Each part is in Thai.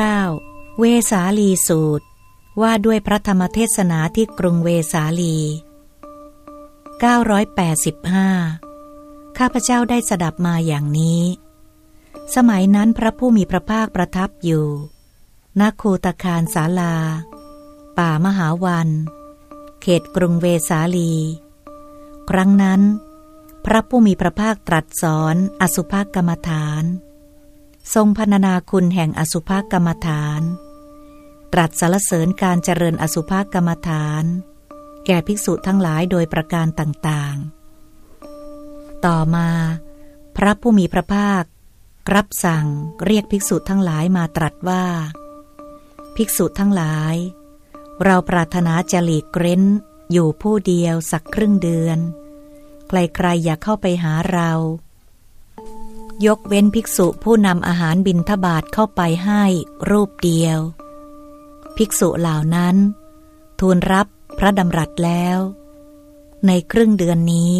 9 เวสาลีสูตร ว่าด้วยพระธรรมเทศนาที่กรุงเวสาลี 985 ข้าพเจ้าได้สดับมาอย่างนี้ สมัยนั้นพระผู้มีพระภาคประทับอยู่ณคูตคารศาลา ป่ามหาวัน เขตกรุงเวสาลี ครั้งนั้น พระผู้มีพระภาคตรัสสอนอสุภกรรมฐาน ทรงพรรณนาคุณแห่งอสุภกรรมฐาน ตรัสสรรเสริญการเจริญอสุภกรรมฐาน แก่ภิกษุทั้งหลายโดยประการต่างๆ ต่อมา พระผู้มีพระภาครับสั่งเรียกภิกษุทั้งหลายมาตรัสว่า ภิกษุทั้งหลาย เราปรารถนาจะหลีกเร้น อยู่ผู้เดียวสักครึ่งเดือน ใครๆอย่าเข้าไปหาเรา ยกเว้นภิกษุผู้นำอาหารบินทบาทเข้าไปให้รูปเดียว ภิกษุเหล่านั้น ทูลรับพระดำรัสแล้ว ในครึ่งเดือนนี้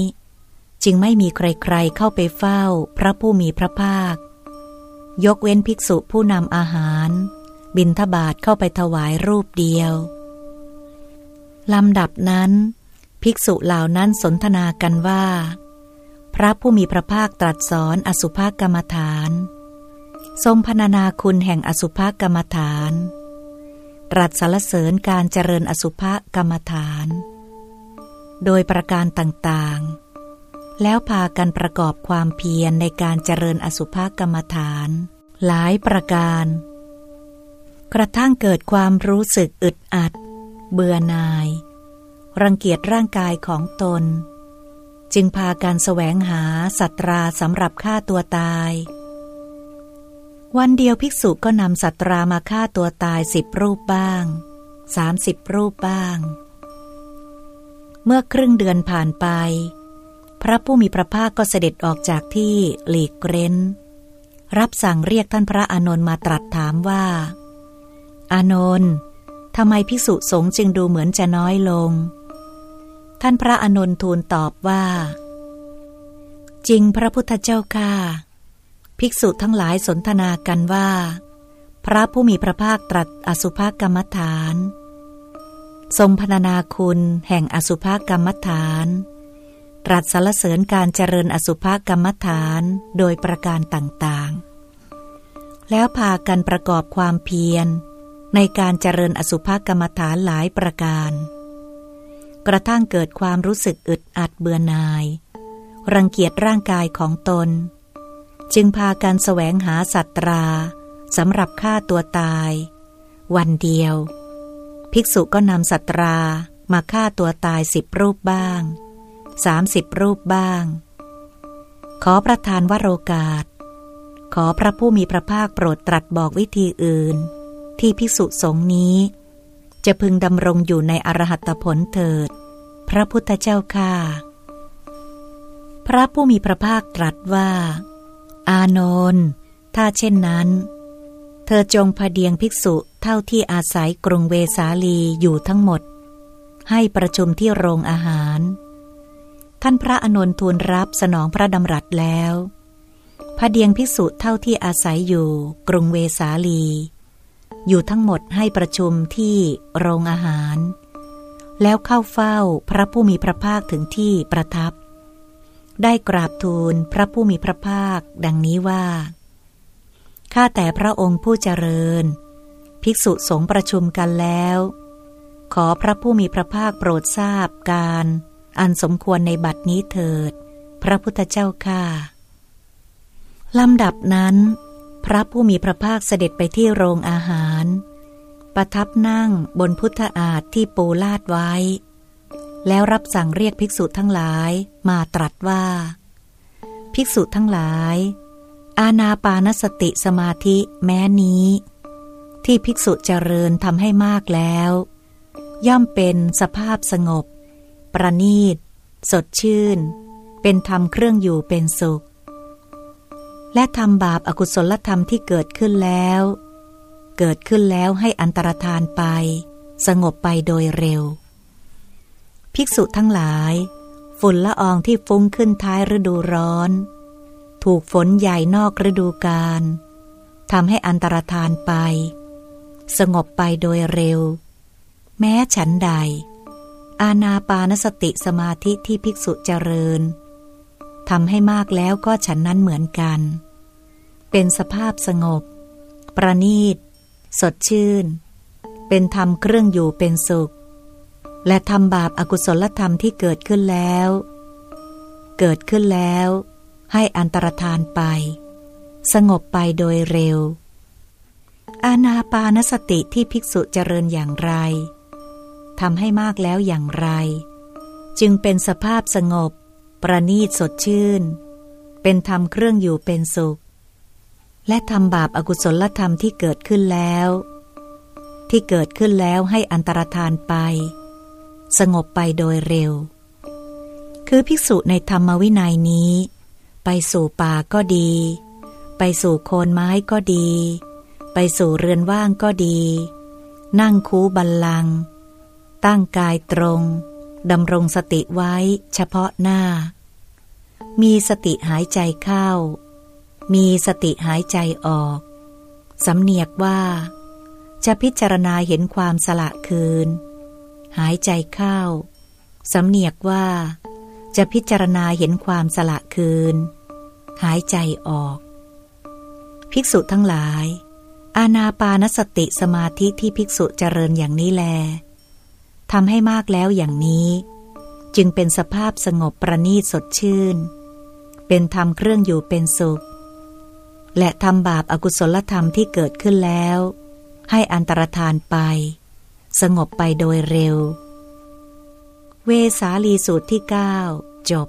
จึงไม่มีใครๆเข้าไปเฝ้าพระผู้มีพระภาค ยกเว้นภิกษุผู้นำอาหาร บินทบาทเข้าไปถวายรูปเดียวลำดับนั้น ภิกษุเหล่านั้นสนทนากันว่า พระผู้มีพระภาคตรัสสอนอสุภกรรมฐาน ทรงพรรณนาคุณแห่งอสุภกรรมฐาน ตรัสสรรเสริญการเจริญอสุภกรรมฐาน โดยประการต่างๆ แล้วพากันประกอบความเพียรในการเจริญอสุภกรรมฐาน หลายประการ กระทั่งเกิดความรู้สึกอึดอัด เบื่อนาย รังเกียจร่างกายของตน จึงพาการแสวงหาสัตราสำหรับฆ่าตัวตาย วันเดียวภิกษุก็นำสัตรามาฆ่าตัวตายสิบรูปบ้างสามสิบรูปบ้าง เมื่อครึ่งเดือนผ่านไป พระผู้มีพระภาคก็เสด็จออกจากที่หลีกเร้น รับสั่งเรียกท่านพระอานนท์มาตรัสถามว่า อานนท์ทำไมภิกษุสงฆ์จึงดูเหมือนจะน้อยลง ท่านพระอนนท์ทูลตอบว่า จริงพระพุทธเจ้าค่ะ ภิกษุทั้งหลายสนทนากันว่า พระผู้มีพระภาคตรัสอสุภกรรมฐาน ทรงพรรณนาคุณแห่งอสุภกรรมฐาน ตรัสสรรเสริญการเจริญอสุภกรรมฐานโดยประการต่างๆ แล้วพากันประกอบความเพียรในการเจริญอสุภกรรมฐานหลายประการ กระทั่งเกิดความรู้สึกอึดอัดเบื่อหน่าย รังเกียจร่างกายของตน จึงพากันแสวงหาสัตราสำหรับฆ่าตัวตาย วันเดียว ภิกษุก็นำสัตรามาฆ่าตัวตายสิบรูปบ้างสามสิบรูปบ้าง ขอประทานวโรกาส ขอพระผู้มีพระภาคโปรดตรัสบอกวิธีอื่น ที่ภิกษุสงฆ์นี้ จะพึงดำรงอยู่ในอรหัตผลเถิด พระพุทธเจ้าค่าพระผู้มีพระภาคตรัสว่า อานนท์ถ้าเช่นนั้น เธอจงพเดียงภิกษุเท่าที่อาศัยกรุงเวสาลีอยู่ทั้งหมด ให้ประชุมที่โรงอาหาร ท่านพระอนนทูลรับสนองพระดำรัสแล้วพเดียงภิกษุเท่าที่อาศัยอยู่กรุงเวสาลี อยู่ทั้งหมดให้ประชุมที่โรงอาหาร แล้วเข้าเฝ้าพระผู้มีพระภาคถึงที่ประทับ ได้กราบทูลพระผู้มีพระภาคดังนี้ว่า ข้าแต่พระองค์ผู้เจริญ ภิกษุสงฆ์ประชุมกันแล้ว ขอพระผู้มีพระภาคโปรดทราบการอันสมควรในบัดนี้เถิด พระพุทธเจ้าค่าลำดับนั้น พระผู้มีพระภาคเสด็จไปที่โรงอาหาร ประทับนั่งบนพุทธอาฏที่ปูลาดไว้ แล้วรับสั่งเรียกภิกษุทั้งหลายมาตรัสว่า ภิกษุทั้งหลาย อาณาปานสติสมาธิแม้นี้ ที่ภิกษุเจริญทำให้มากแล้ว ย่อมเป็นสภาพสงบ ประณีต สดชื่น เป็นธรรมเครื่องอยู่เป็นสุขและทำบาปอากุศลธรรมที่เกิดขึ้นแล้ว เกิดขึ้นแล้วให้อันตรธานไป สงบไปโดยเร็ว ภิกษุทั้งหลาย ฝุ่นละอองที่ฟุ้งขึ้นท้ายฤดูร้อน ถูกฝนใหญ่นอกฤดูกาลทำให้อันตรธานไป สงบไปโดยเร็ว แม้ฉันใด อาณาปานสติสมาธิที่ภิกษุเจริญทำให้มากแล้วก็ฉันนั้นเหมือนกัน เป็นสภาพสงบ ประณีต สดชื่น เป็นธรรมเครื่องอยู่เป็นสุข และทำบาปอากุศลธรรมที่เกิดขึ้นแล้ว เกิดขึ้นแล้ว ให้อันตรธานไป สงบไปโดยเร็ว อาณาปานสติที่ภิกษุเจริญอย่างไรทำให้มากแล้วอย่างไร จึงเป็นสภาพสงบ ประณีตสดชื่น เป็นธรรมเครื่องอยู่เป็นสุข และทำบาปอากุศลธรรมที่เกิดขึ้นแล้ว ที่เกิดขึ้นแล้วให้อันตรธานไป สงบไปโดยเร็ว คือภิกษุในธรรมวินัยนี้ ไปสู่ป่าก็ดี ไปสู่โคนไม้ก็ดี ไปสู่เรือนว่างก็ดี นั่งคูบัลลัง ตั้งกายตรงดำรงสติไว้เฉพาะหน้า มีสติหายใจเข้า มีสติหายใจออก สำเนียกว่า จะพิจารณาเห็นความสละคืน หายใจเข้า สำเนียกว่า จะพิจารณาเห็นความสละคืน หายใจออก ภิกษุทั้งหลาย อาณาปานสติสมาธิที่ภิกษุเจริญอย่างนี้แลทำให้มากแล้วอย่างนี้ จึงเป็นสภาพสงบประณีตสดชื่น เป็นธรรมเครื่องอยู่เป็นสุข และทำบาปอากุศลธรรมที่เกิดขึ้นแล้ว ให้อันตรธานไป สงบไปโดยเร็ว เวสาลีสูตรที่เก้าจบ